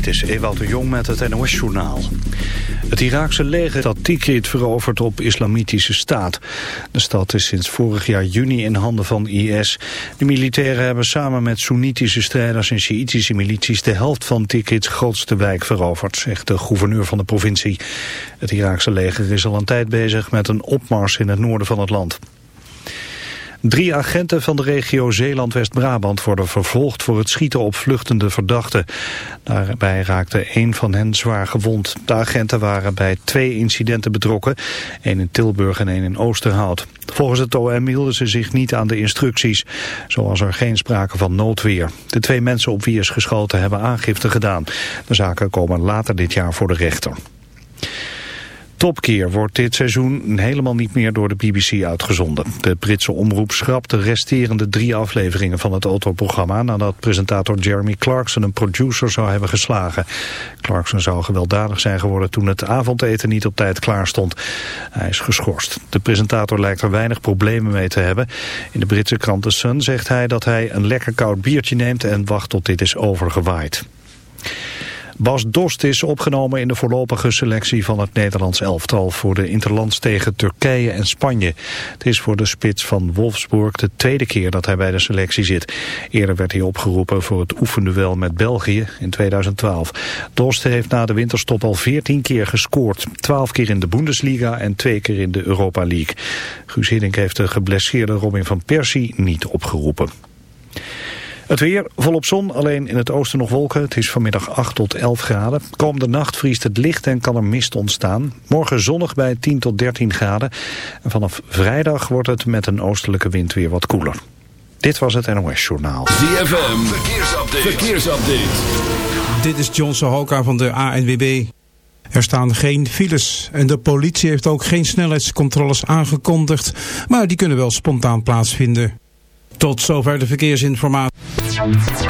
Dit is Ewout de Jong met het NOS-journaal. Het Iraakse leger had Tikrit veroverd op islamitische staat. De stad is sinds vorig jaar juni in handen van IS. De militairen hebben samen met Soenitische strijders en Sjiitische milities... de helft van Tikrits grootste wijk veroverd, zegt de gouverneur van de provincie. Het Iraakse leger is al een tijd bezig met een opmars in het noorden van het land. Drie agenten van de regio Zeeland-West-Brabant worden vervolgd voor het schieten op vluchtende verdachten. Daarbij raakte één van hen zwaar gewond. De agenten waren bij twee incidenten betrokken, één in Tilburg en één in Oosterhout. Volgens het OM hielden ze zich niet aan de instructies. Zo was er geen sprake van noodweer. De twee mensen op wie is geschoten hebben aangifte gedaan. De zaken komen later dit jaar voor de rechter. Topkeer wordt dit seizoen helemaal niet meer door de BBC uitgezonden. De Britse omroep schrapt de resterende drie afleveringen van het autoprogramma... nadat presentator Jeremy Clarkson een producer zou hebben geslagen. Clarkson zou gewelddadig zijn geworden toen het avondeten niet op tijd klaar stond. Hij is geschorst. De presentator lijkt er weinig problemen mee te hebben. In de Britse krant The Sun zegt hij dat hij een lekker koud biertje neemt... en wacht tot dit is overgewaaid. Bas Dost is opgenomen in de voorlopige selectie van het Nederlands elftal voor de interlands tegen Turkije en Spanje. Het is voor de spits van Wolfsburg de tweede keer dat hij bij de selectie zit. Eerder werd hij opgeroepen voor het oefenduel met België in 2012. Dost heeft na de winterstop al 14 keer gescoord. 12 keer in de Bundesliga en twee keer in de Europa League. Guus Hiddink heeft de geblesseerde Robin van Persie niet opgeroepen. Het weer volop zon, alleen in het oosten nog wolken. Het is vanmiddag 8 tot 11 graden. Komende nacht vriest het licht en kan er mist ontstaan. Morgen zonnig bij 10 tot 13 graden. En vanaf vrijdag wordt het met een oostelijke wind weer wat koeler. Dit was het NOS Journaal. ZFM, verkeersupdate. verkeersupdate. Dit is John Sohoka van de ANWB. Er staan geen files en de politie heeft ook geen snelheidscontroles aangekondigd, maar die kunnen wel spontaan plaatsvinden. Tot zover de verkeersinformatie. Bent u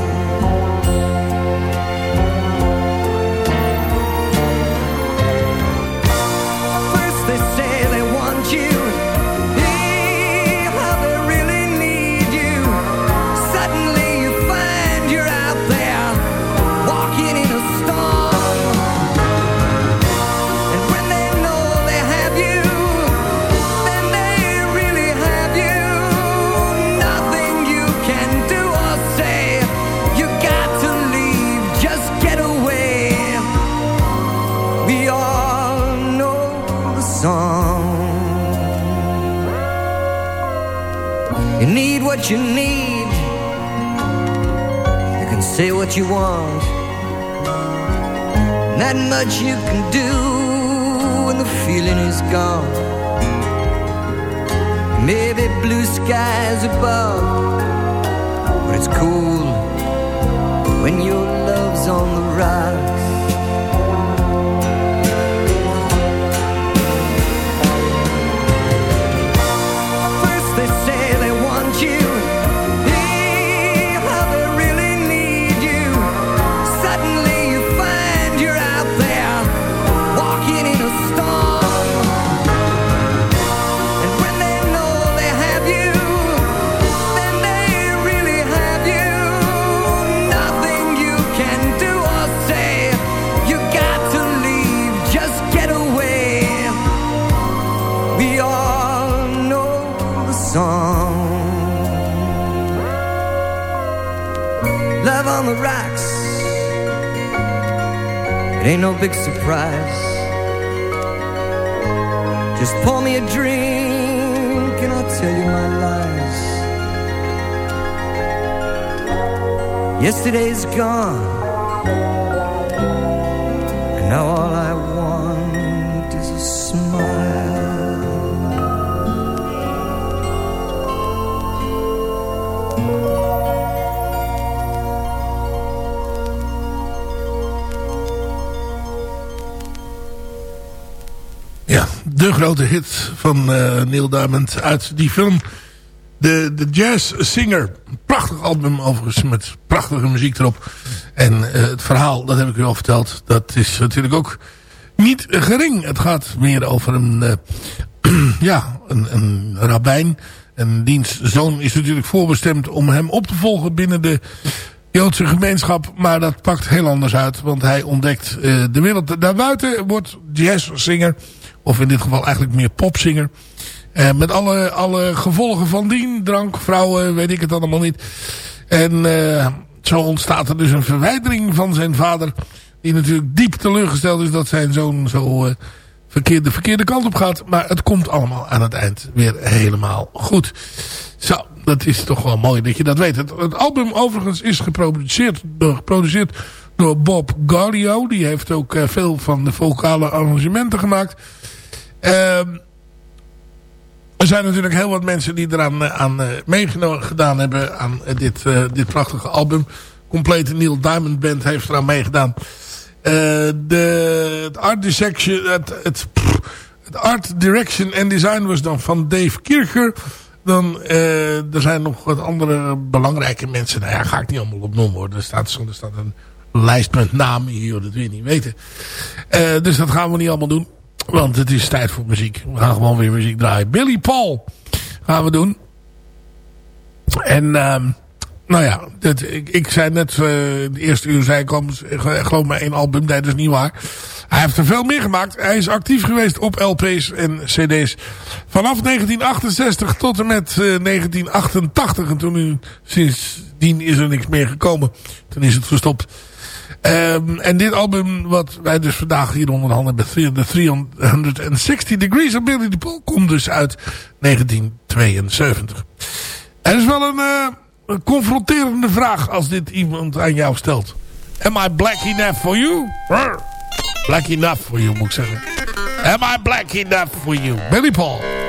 You can do Yesterday's gone, and now all I want is a smile. de grote hit van uh, Neil Diamond uit die film. De, de Jazz Singer. Prachtig album overigens met prachtige muziek erop. En uh, het verhaal, dat heb ik u al verteld, dat is natuurlijk ook niet gering. Het gaat meer over een, uh, ja, een, een rabbijn. En diens zoon is natuurlijk voorbestemd om hem op te volgen binnen de Joodse gemeenschap. Maar dat pakt heel anders uit. Want hij ontdekt uh, de wereld daarbuiten. Wordt jazzzinger. Of in dit geval eigenlijk meer popzinger. Uh, met alle, alle gevolgen van dien. Drank, vrouwen, weet ik het allemaal niet. En uh, zo ontstaat er dus een verwijdering van zijn vader. Die natuurlijk diep teleurgesteld is dat zijn zoon zo uh, verkeerde, de verkeerde kant op gaat. Maar het komt allemaal aan het eind weer helemaal goed. Zo, dat is toch wel mooi dat je dat weet. Het, album overigens is geproduceerd, geproduceerd door Bob Gardio. Die heeft ook veel van de vocale arrangementen gemaakt. Uh, er zijn natuurlijk heel wat mensen die eraan uh, aan, uh, gedaan hebben aan dit, dit prachtige album. Complete Neil Diamond Band heeft eraan meegedaan. de, het, art direction, het, het, art direction en design was dan van Dave Kircher. Dan, er zijn nog wat andere belangrijke mensen. Nou ja, ga ik niet allemaal opnoemen hoor. Er staat, er staat een lijst met namen hier, dat wil je niet weten. Dus dat gaan we niet allemaal doen. Want het is tijd voor muziek. We gaan gewoon weer muziek draaien. Billy Paul gaan we doen. En uh, nou ja, ik, ik zei net, uh, de eerste uur zei ik al, geloof maar één album. Dat is niet waar. Hij heeft er veel meer gemaakt. Hij is actief geweest op LP's en CD's. Vanaf 1968 tot en met uh, 1988. En toen sindsdien is er niks meer gekomen. Toen is het gestopt. Um, en dit album, wat wij dus vandaag hier onder handen hebben, de 360 Degrees of Billy the Paul, komt dus uit 1972. Er is wel een, uh, een confronterende vraag als dit iemand aan jou stelt. Am I black enough for you? Black enough for you, moet ik zeggen. Am I black enough for you? Billy Paul.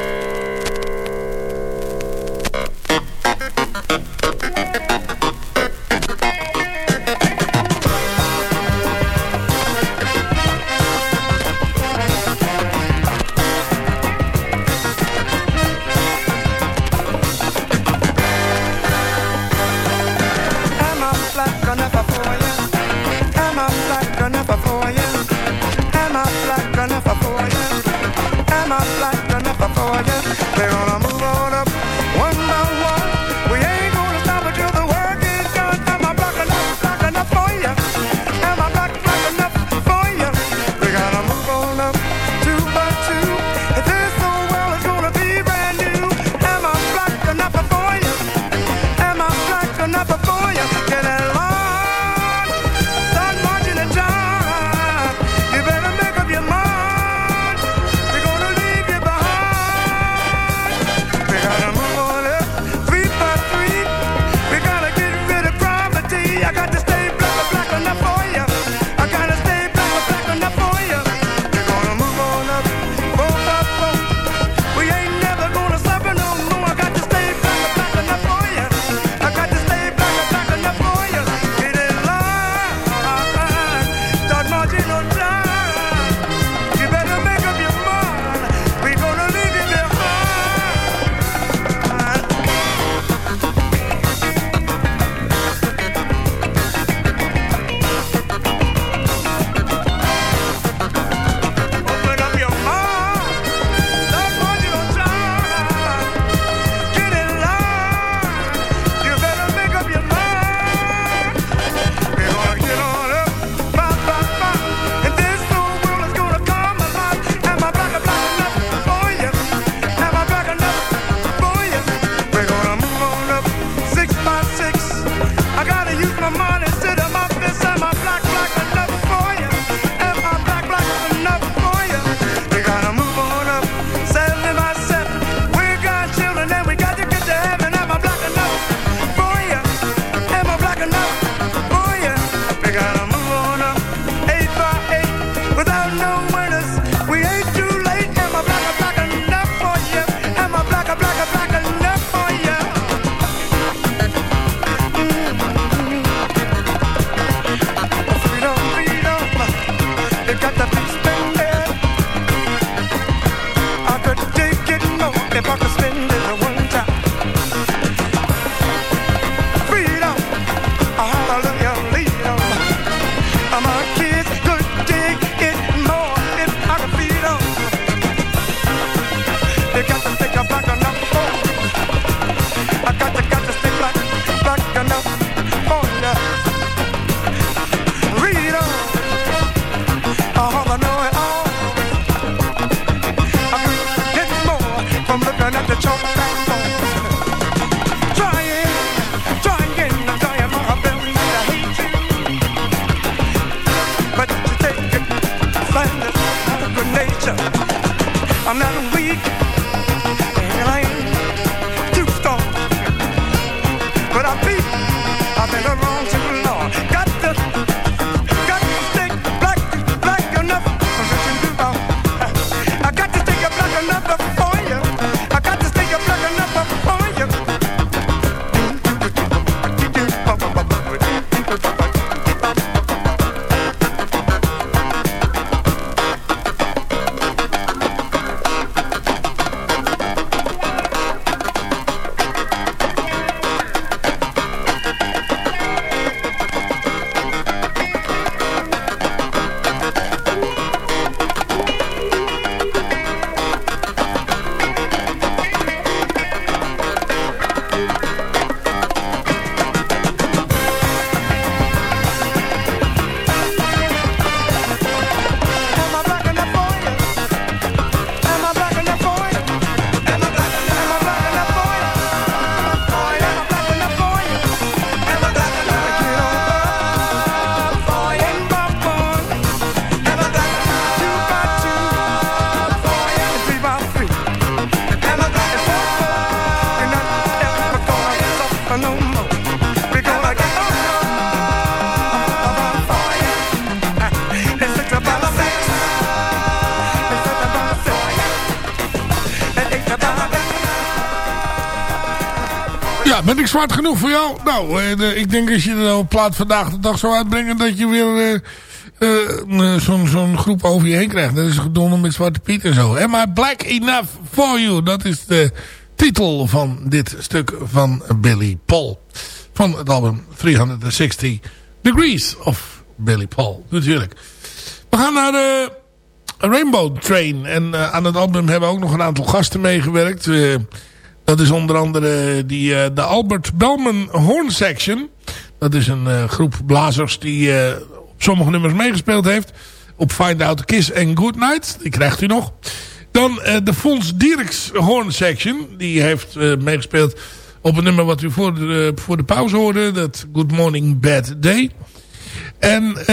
Zwart genoeg voor jou? Nou, uh, ik denk als je er een plaat vandaag de dag zou uitbrengen... dat je weer uh, zo'n zo'n groep over je heen krijgt. Dat is gedonder met Zwarte Piet en zo. I black enough for you? Dat is de titel van dit stuk van Billy Paul. Van het album 360 Degrees of Billy Paul. Natuurlijk. We gaan naar de Rainbow Train. En aan het album hebben ook nog een aantal gasten meegewerkt... Dat is onder andere die, uh, de Albert Bellman Horn Section. Dat is een uh, groep blazers die uh, op sommige nummers meegespeeld heeft. Op Find Out Kiss en Good Night. Die krijgt u nog. Dan de Fons Dierks Horn Section. Die heeft meegespeeld op een nummer wat u voor de, voor de pauze hoorde. Dat Good Morning Bad Day. En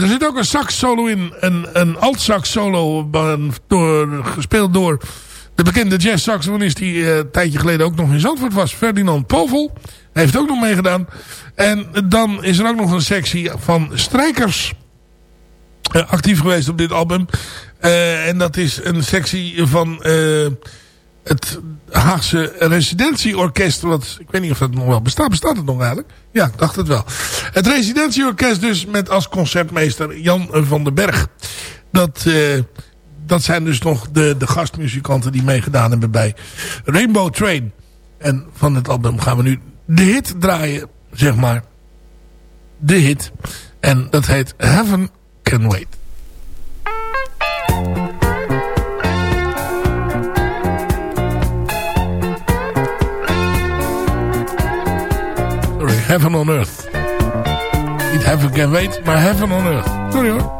er zit ook een sax solo in. Een, een alt sax solo door, gespeeld door de bekende jazz-saxofonist die uh, een tijdje geleden ook nog in Zandvoort was. Ferdinand Povel. Heeft ook nog meegedaan. En dan is er ook nog een sectie van strijkers uh, actief geweest op dit album. Uh, en dat is een sectie van het Haagse residentieorkest. Wat, ik weet niet of dat nog wel bestaat. Bestaat het nog eigenlijk? Ja, ik dacht het wel. Het residentieorkest dus met als concertmeester Jan van den Berg. Dat dat zijn dus nog de, de gastmuzikanten die meegedaan hebben bij Rainbow Train. En van het album gaan we nu de hit draaien, zeg maar. De hit. En dat heet Heaven Can Wait. Sorry, Heaven on Earth. Niet Heaven Can Wait, maar Heaven on Earth. Sorry hoor.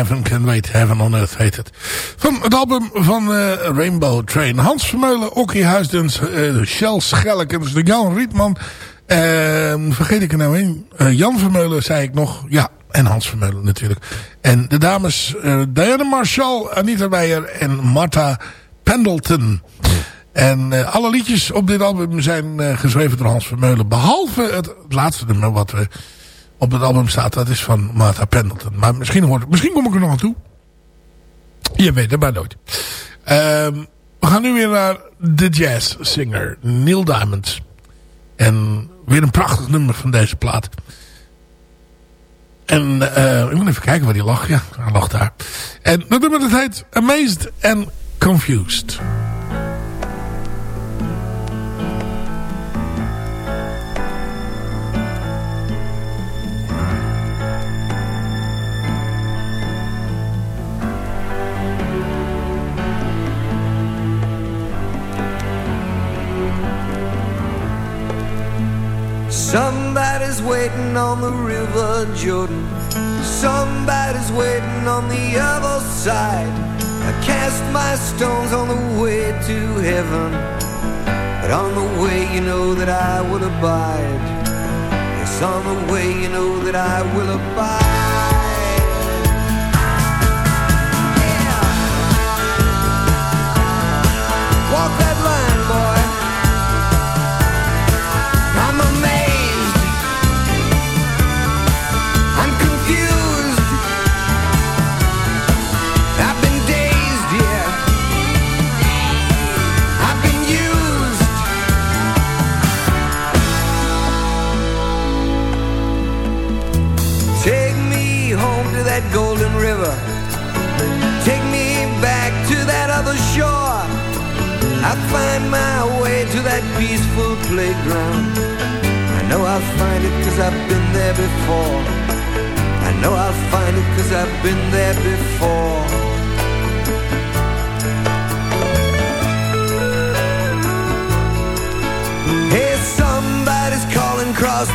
Heaven Can Wait, Heaven on Earth heet het. Van het album van uh, Rainbow Train. Hans Vermeulen, Okkie Huisdens, uh, Shell Schelk en de Jan Rietman. Uh, vergeet ik er nou een. Jan Vermeulen zei ik nog. Ja, en Hans Vermeulen natuurlijk. En de dames Diana Marshall, Anita Meijer en Martha Pendleton. En alle liedjes op dit album zijn geschreven door Hans Vermeulen. Behalve het laatste nummer wat we op het album staat. Dat is van Martha Pendleton. Maar misschien, hoort, misschien kom ik er nog aan toe. Je weet het maar nooit. Um, we gaan nu weer naar de jazz singer Neil Diamond. En weer een prachtig nummer van deze plaat. En uh, ik moet even kijken waar die lag. Ja, hij lag daar. En dat nummer dat heet Amazed and Confused. Somebody's waiting on the river Jordan. Somebody's waiting on the other side. I cast my stones on the way to heaven. But on the way, you know that I will abide. Yes, on the way, you know that I will abide.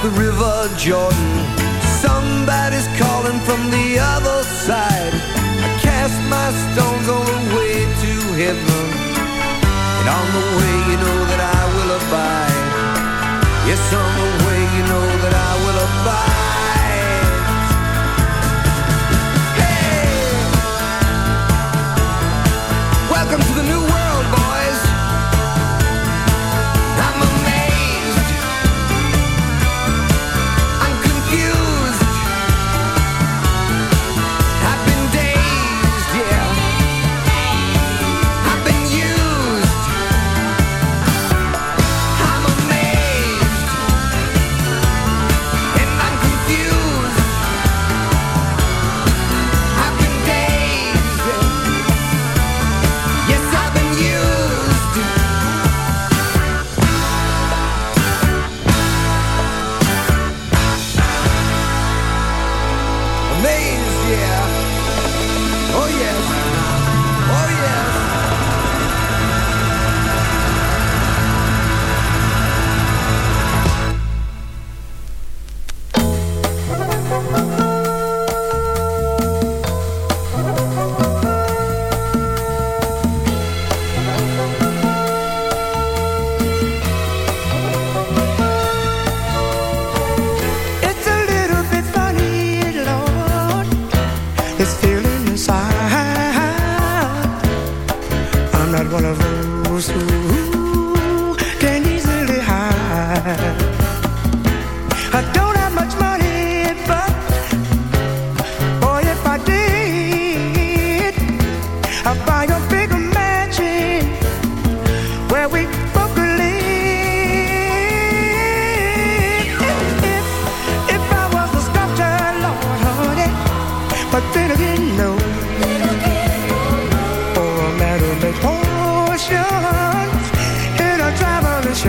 The river Jordan. I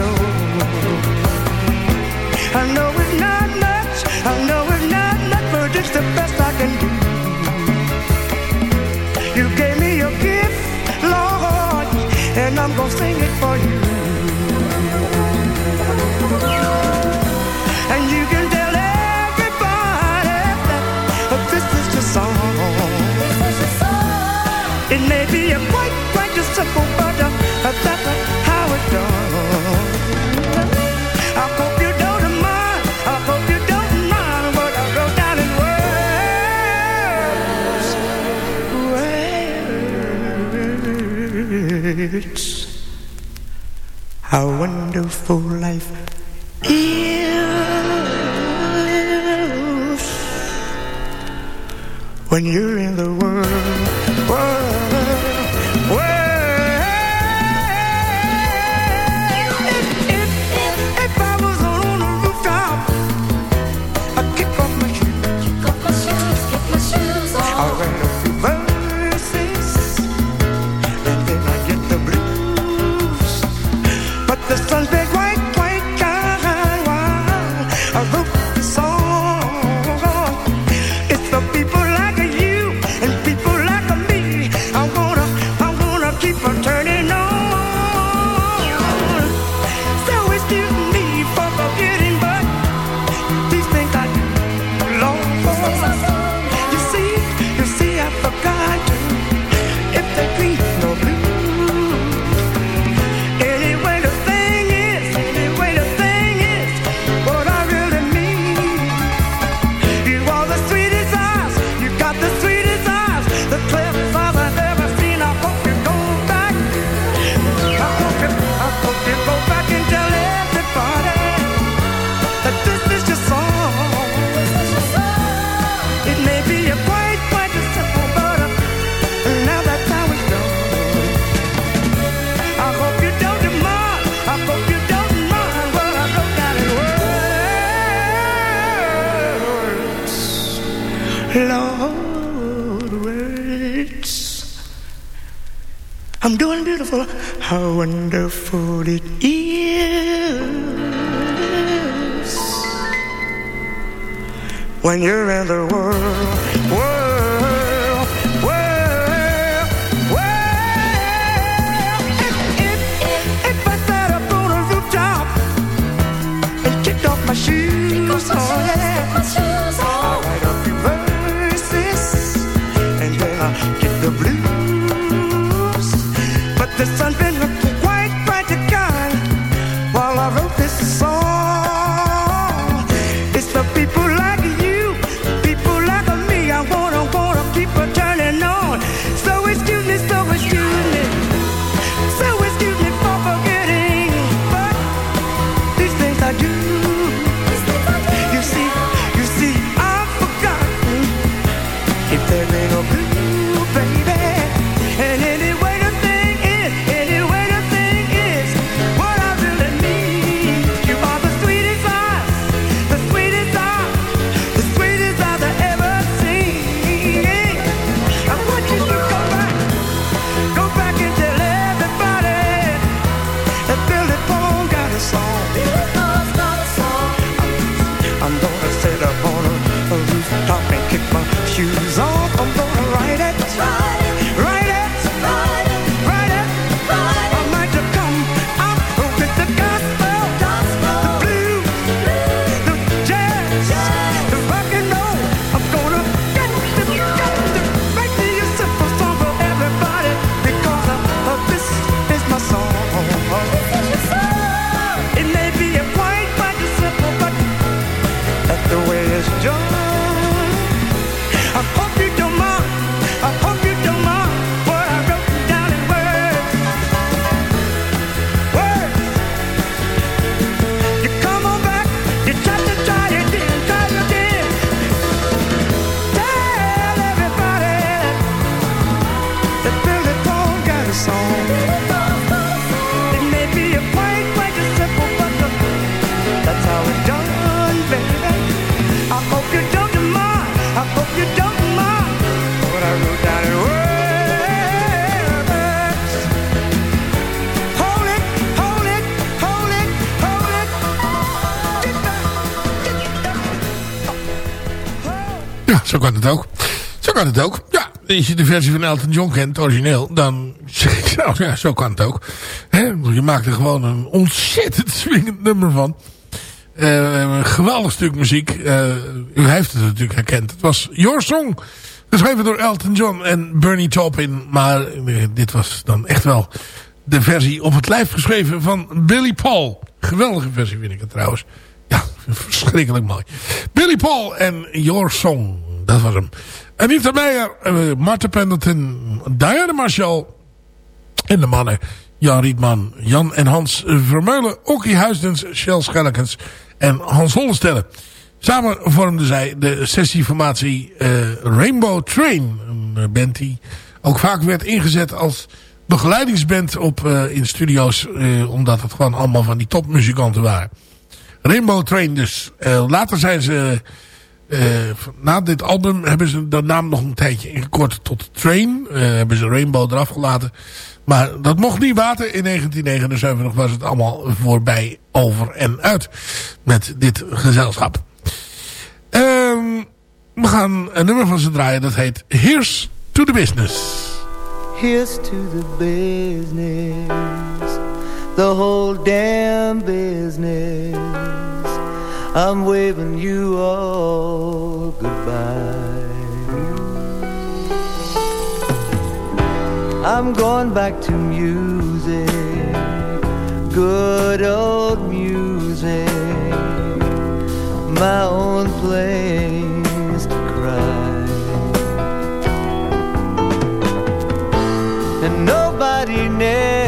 know it's not much, I know it's not much, but it's the best I can do. You gave me your gift, Lord, and I'm gonna sing it How wonderful life is when you're in the world. wonderful, how wonderful it is when you're in the world. kan ook. Zo kan het ook. Ja, als je de versie van Elton John kent, origineel, dan zeg ik zo, ja, zo kan het ook. Je maakt er gewoon een ontzettend swingend nummer van. Eh, een geweldig stuk muziek. Eh, u heeft het natuurlijk herkend. Het was Your Song. Geschreven door Elton John en Bernie Taupin. Maar eh, dit was dan echt wel de versie op het lijf geschreven van Billy Paul. Geweldige versie vind ik het trouwens. Ja, verschrikkelijk mooi. Billy Paul en Your Song. Dat was hem. Anita Meijer, uh, Martin Pendleton, Diana Marshall en de mannen Jan Rietman, Jan en Hans Vermeulen, Okkie Huisdens, Shell Schellekens en Hans Hollestelle. Samen vormden zij de sessieformatie uh, Rainbow Train. Een band die ook vaak werd ingezet als begeleidingsband op, in studio's. Omdat het gewoon allemaal van die topmuzikanten waren. Rainbow Train dus. later zijn ze... na dit album hebben ze de naam nog een tijdje ingekort tot Train. hebben ze Rainbow eraf gelaten. Maar dat mocht niet water. In 1979 was het allemaal voorbij, over en uit. Met dit gezelschap. Um, we gaan een nummer van ze draaien. Dat heet Here's to the Business. Here's to the business. The whole damn business. I'm waving you all goodbye. I'm going back to music. Good old music my own place to cry. And nobody never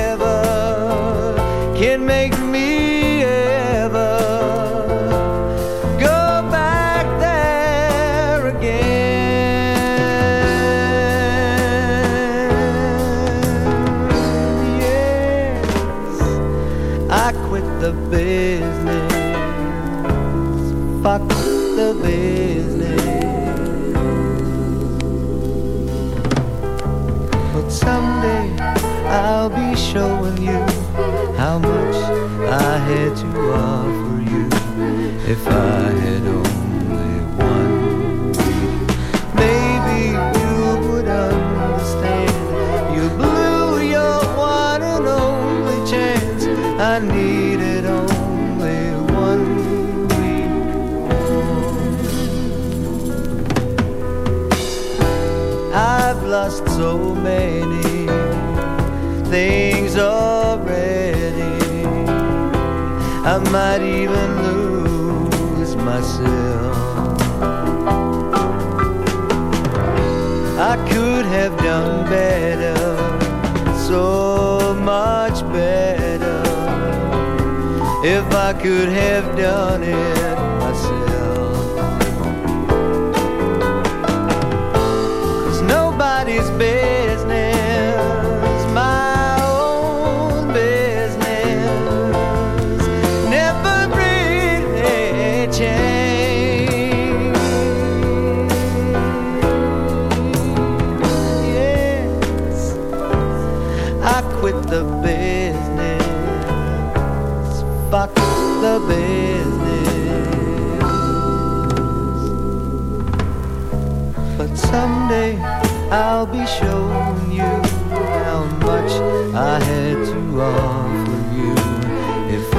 showing you how much I had to offer you if I had only one. Maybe you would understand. You blew your one and only chance. I needed only one week. I've lost so many things already. I might even lose myself. I could have done better, so much better, if I could have done it I'll showing you how much I had to offer you if I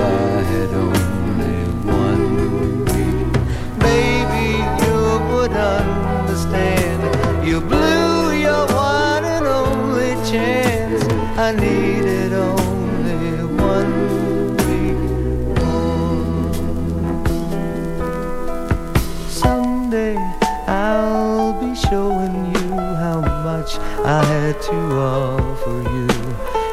had only one week. Maybe you would understand. You blew your one and only chance. I needed only one week more. Someday I'll be showing you much I had to offer you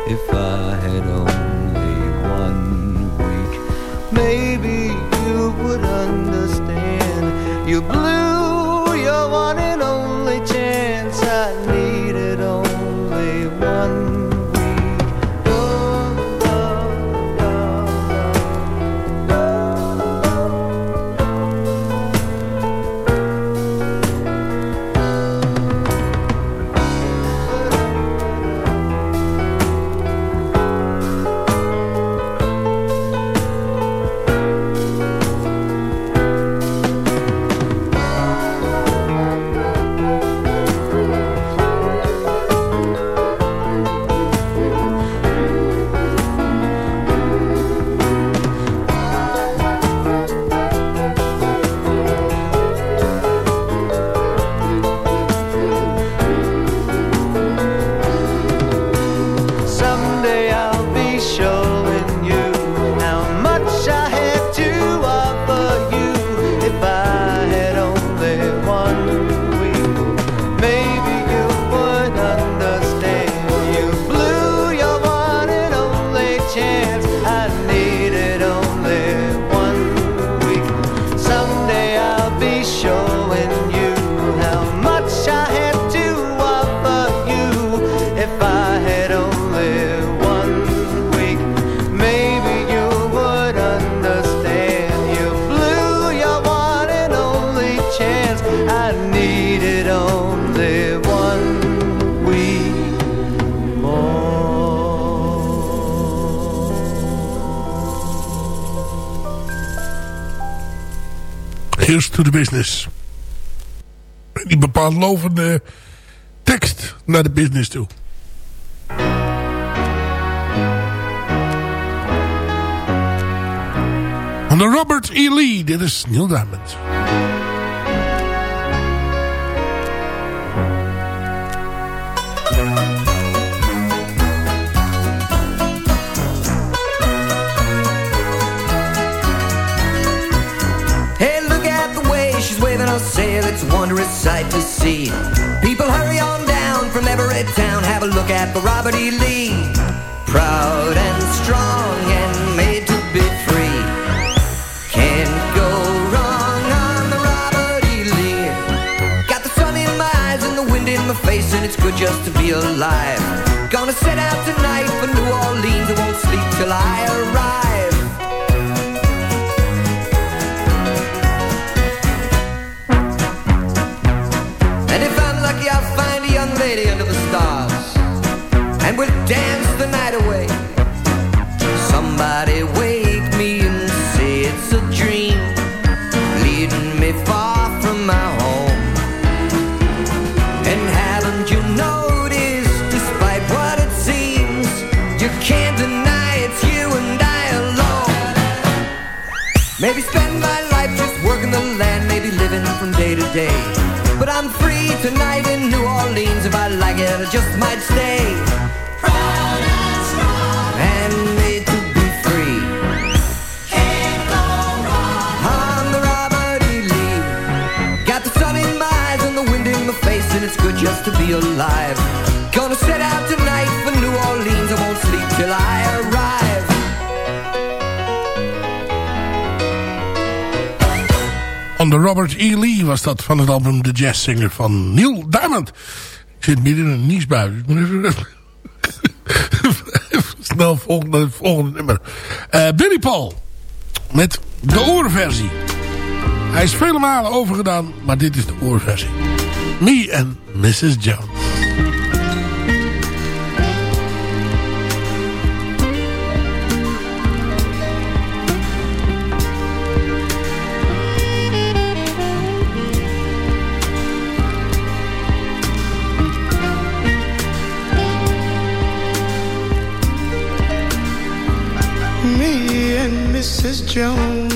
if I had only one week. Maybe you would understand. You blew Cheers to the business. Die bepaald lovende tekst naar de business toe. Van de Robert E. Lee. Dit is Neil Diamond. Wondrous sight to see. People hurry on down from every town. Have a look at the Robert E. Lee. Proud and strong and made to be free. Can't go wrong on the Robert E. Lee. Got the sun in my eyes and the wind in my face, and it's good just to be alive. Gonna set out tonight for New Orleans. I won't sleep till I arrive. Dance the night away. Somebody wake me and say it's a dream. Leading me far from my home. And haven't you noticed, despite what it seems, you can't deny it's you and I alone. Maybe spend my life just working the land, maybe living from day to day. But I'm free tonight in New Orleans. If I like it, I just might stay. It's good just to be alive. Gonna set out tonight for New Orleans. I won't sleep till I arrive. De Robert E. Lee was dat van het album The Jazz Singer van Neil Diamond. Ik zit midden in een niesbui. Ik moet even, snel volgen naar het volgende nummer. Eh, Billy Paul. Met de oorversie. Hij is vele malen overgedaan, maar dit is de oorversie. Me and Mrs. Jones. Me and Mrs. Jones.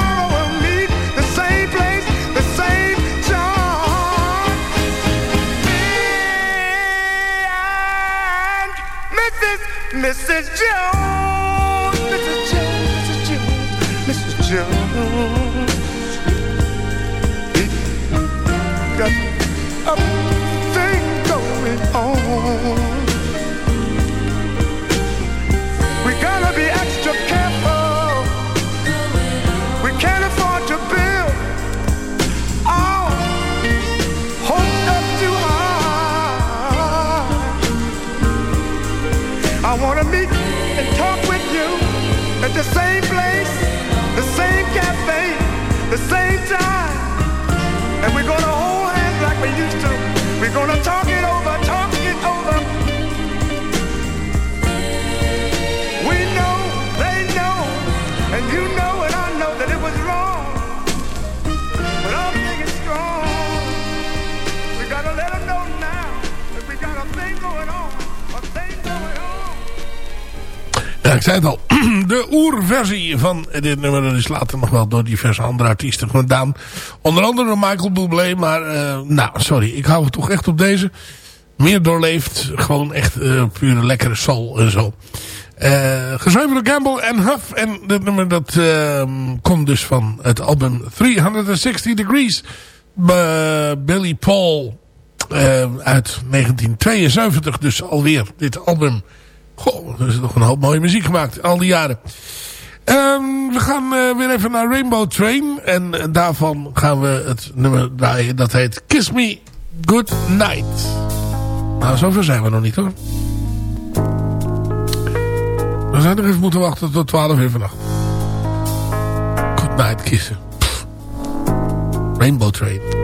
Mrs. Jones, Mrs. Jones, Mrs. Jones, Mrs. Jones. We're gonna talk it over, talk it over. We know, they know, and you know and I know that it was wrong. But I'm thinking strong. We gotta let them know now that we got a thing going on, a thing going on. De oerversie van dit nummer dat is later nog wel door diverse andere artiesten gedaan. Onder andere Michael Bublé. Maar eh, nou, sorry. Ik hou het toch echt op deze. Meer doorleefd. Gewoon echt eh, pure lekkere soul en zo. Geschreven door Gamble en Huff. En dit nummer dat eh, komt dus van het album 360 Degrees. Billy Paul uit 1972. Dus alweer dit album. Goh, er is nog een hoop mooie muziek gemaakt. Al die jaren. Ehm, we gaan eh, weer even naar Rainbow Train. En eh, daarvan gaan we het nummer draaien. Dat heet Kiss Me Good Night. Nou, zover zijn we nog niet hoor. We zijn nog even moeten wachten tot 12 uur vannacht. Good night kissen. Rainbow Train.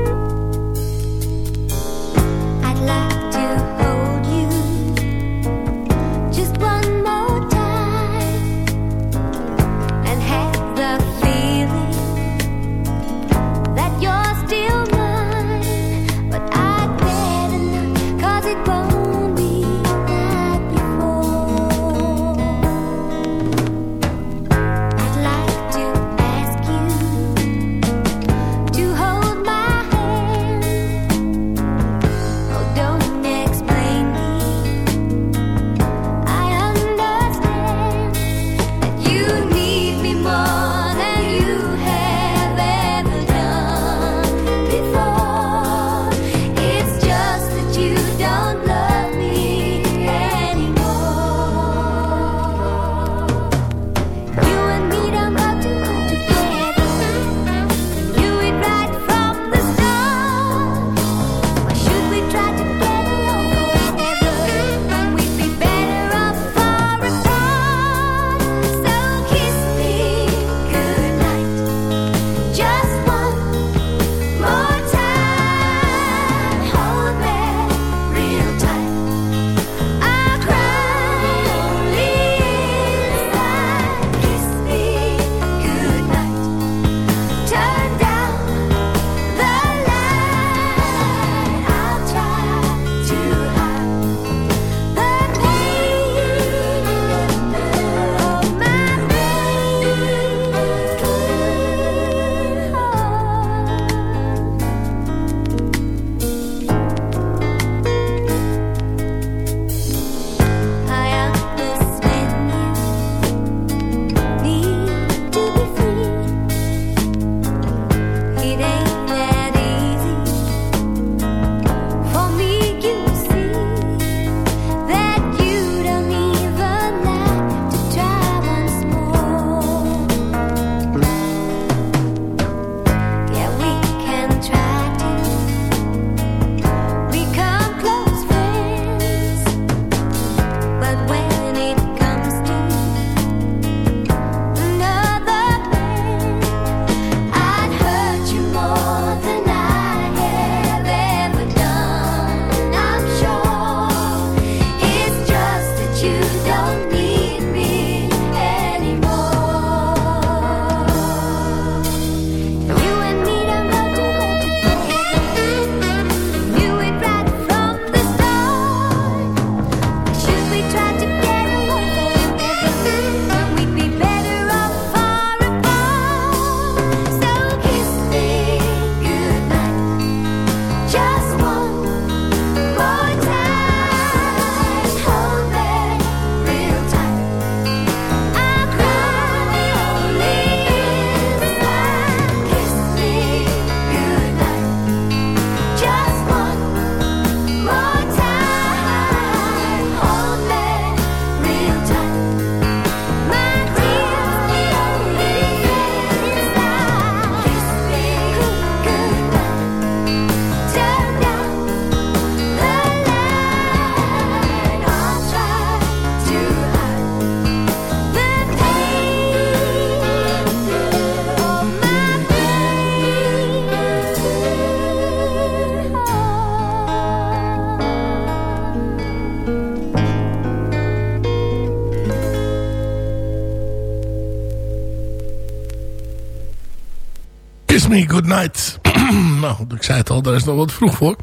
Kiss Me Goodnight. nou, ik zei het al, daar is nog wat vroeg voor.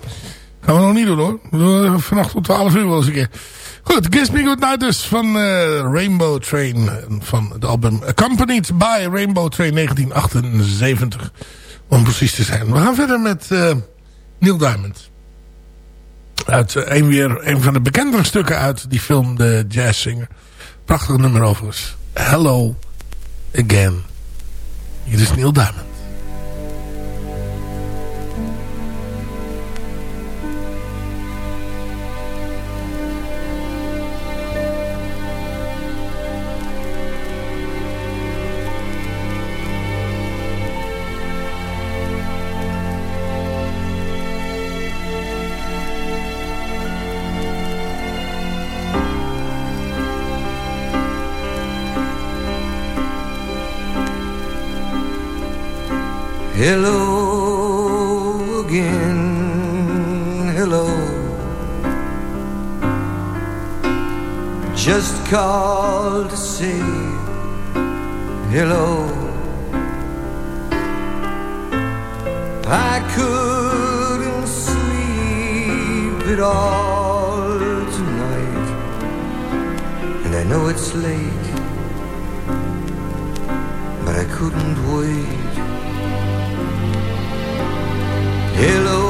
Gaan we nog niet doen hoor. Vannacht tot 12 uur wel eens een keer. Goed, Kiss Me Goodnight dus van uh, Rainbow Train. Van het album Accompanied by Rainbow Train 1978. Om precies te zijn. We gaan verder met uh, Neil Diamond. Uit uh, een, weer, een van de bekendere stukken uit die film The Jazz Singer. Prachtig nummer overigens. Hello Again. Hier is Neil Diamond. Called to say hello. I couldn't sleep at all tonight, and I know it's late, but I couldn't wait. Hello,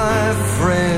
my friend,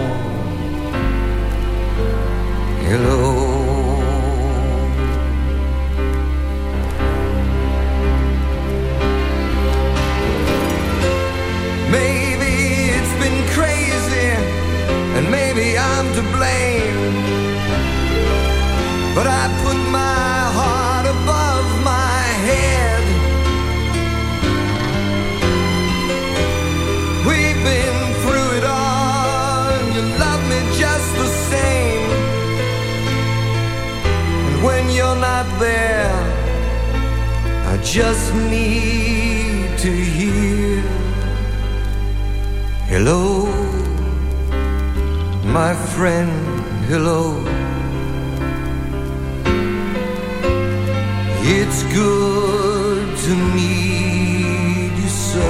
But I put my heart above my head. We've been through it all, and you love me just the same. And when you're not there, I just need to hear. Hello, my friend, hello. It's good to meet you so.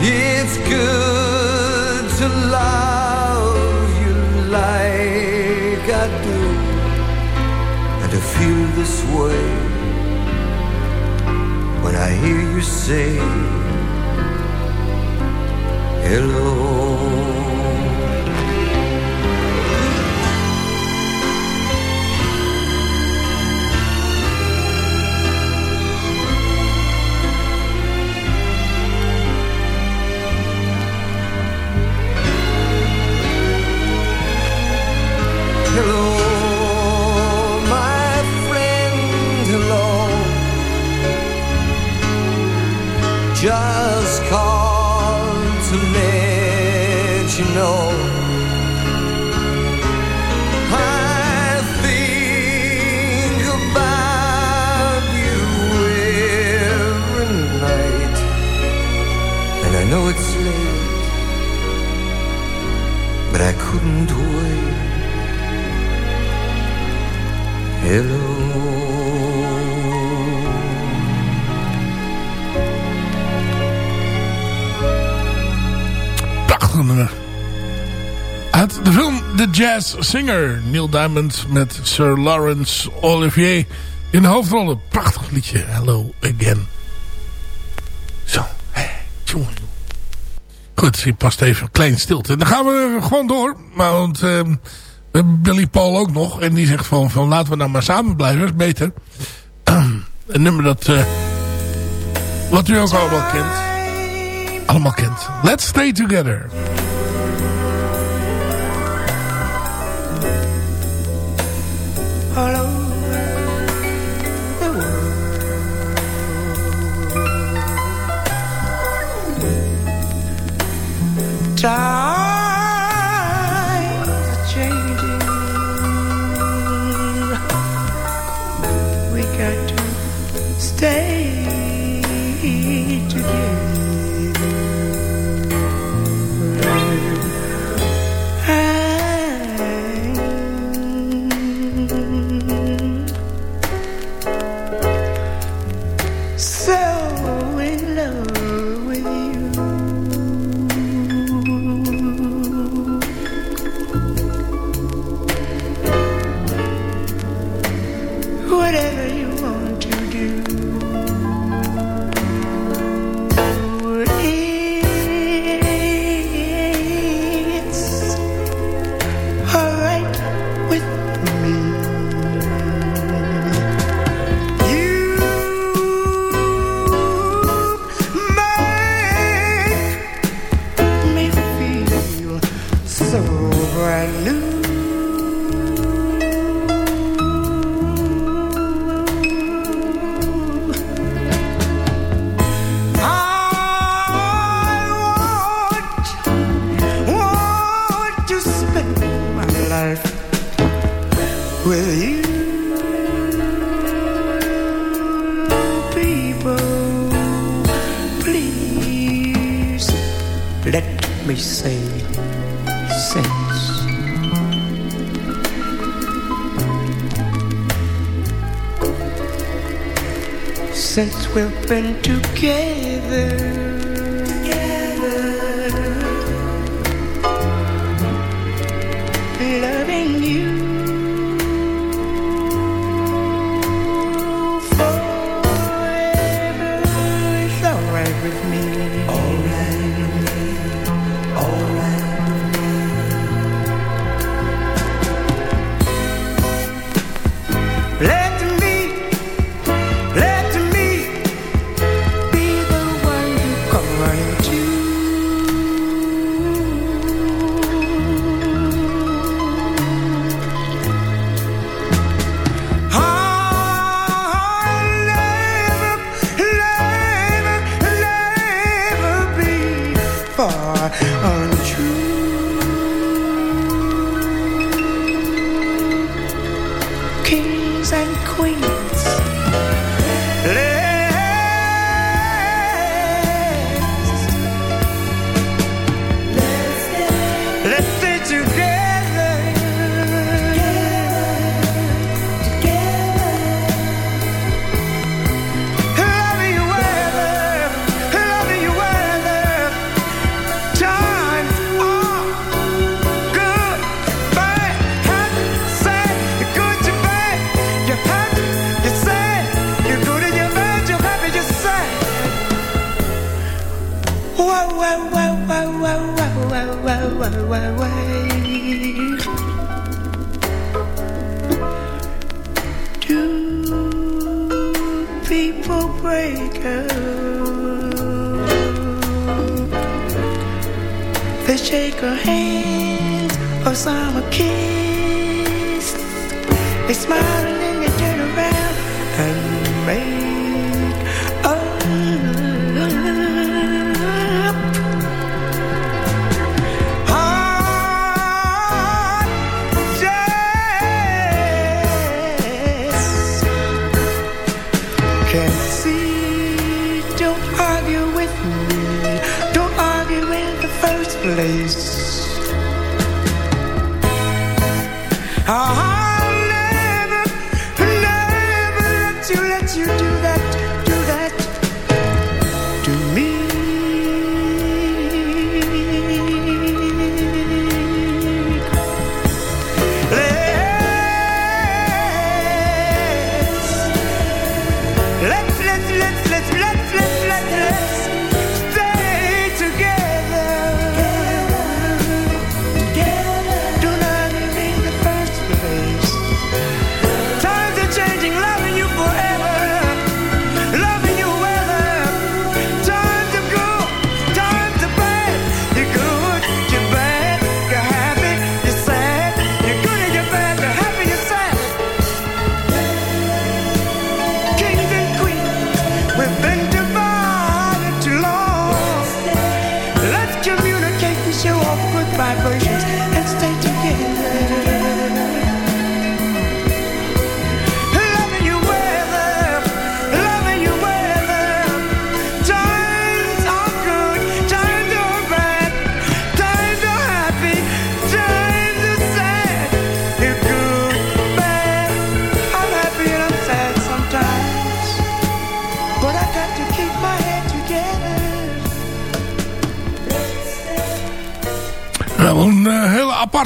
It's good to love you like I do, and to feel this way when I hear you say hello. Hello. Prachtig. Uit de film The Jazz Singer. Neil Diamond met Sir Lawrence Olivier in de hoofdrollen. Prachtig liedje. Hello again. Zo. Jongen. Goed, je past even een klein stilte. Dan gaan we gewoon door. Want hebben Billy Paul ook nog. En die zegt van, van laten we nou maar samen blijven. Dat is beter. een nummer dat... eh, wat u ook allemaal kent. Allemaal kent. Let's Stay Together. open to place. I'll never, never let you, let you do.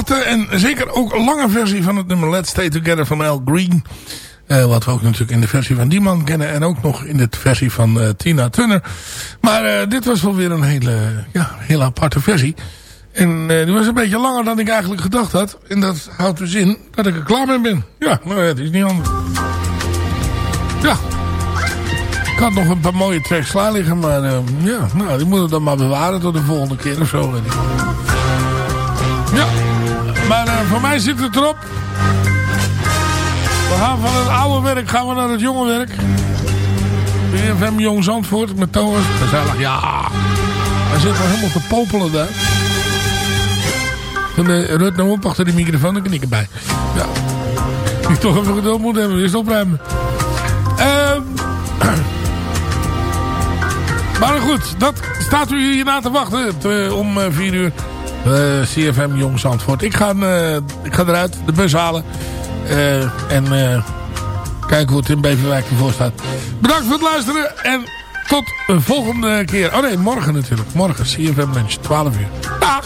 en zeker ook een lange versie van het nummer Let's Stay Together van Al Green. Eh, wat we ook natuurlijk in de versie van die man kennen. En ook nog in de versie van eh, Tina Turner. Maar eh, dit was wel weer een hele, ja, hele aparte versie. En die was een beetje langer dan ik eigenlijk gedacht had. En dat houdt dus in dat ik er klaar mee ben. Ja, nou ja, het is niet anders. Ja. Ik had nog een paar mooie tracks klaar liggen. Maar ja, nou, die moeten we dan maar bewaren tot de volgende keer of zo. Ja. Voor mij zit het erop. We gaan van het oude werk gaan we naar het jonge werk. BFM Jong Zandvoort met Thomas. Gezellig, ja. Hij zit wel helemaal te popelen daar. En uh, Rut nou op achter die microfoon, dan kan ik erbij. Ja. Ik toch even geduld moet hebben, eerst opruimen. Ehm maar goed, dat staat u hierna te wachten te, om 4 uur. Uh, CFM Jong Zandvoort. Ik ga, uh, ik ga eruit, de bus halen. Uh, en kijken hoe het in Beverwijk ervoor staat. Bedankt voor het luisteren en tot de volgende keer. Oh nee, morgen natuurlijk. Morgen CFM Lunch, 12 uur. Dag!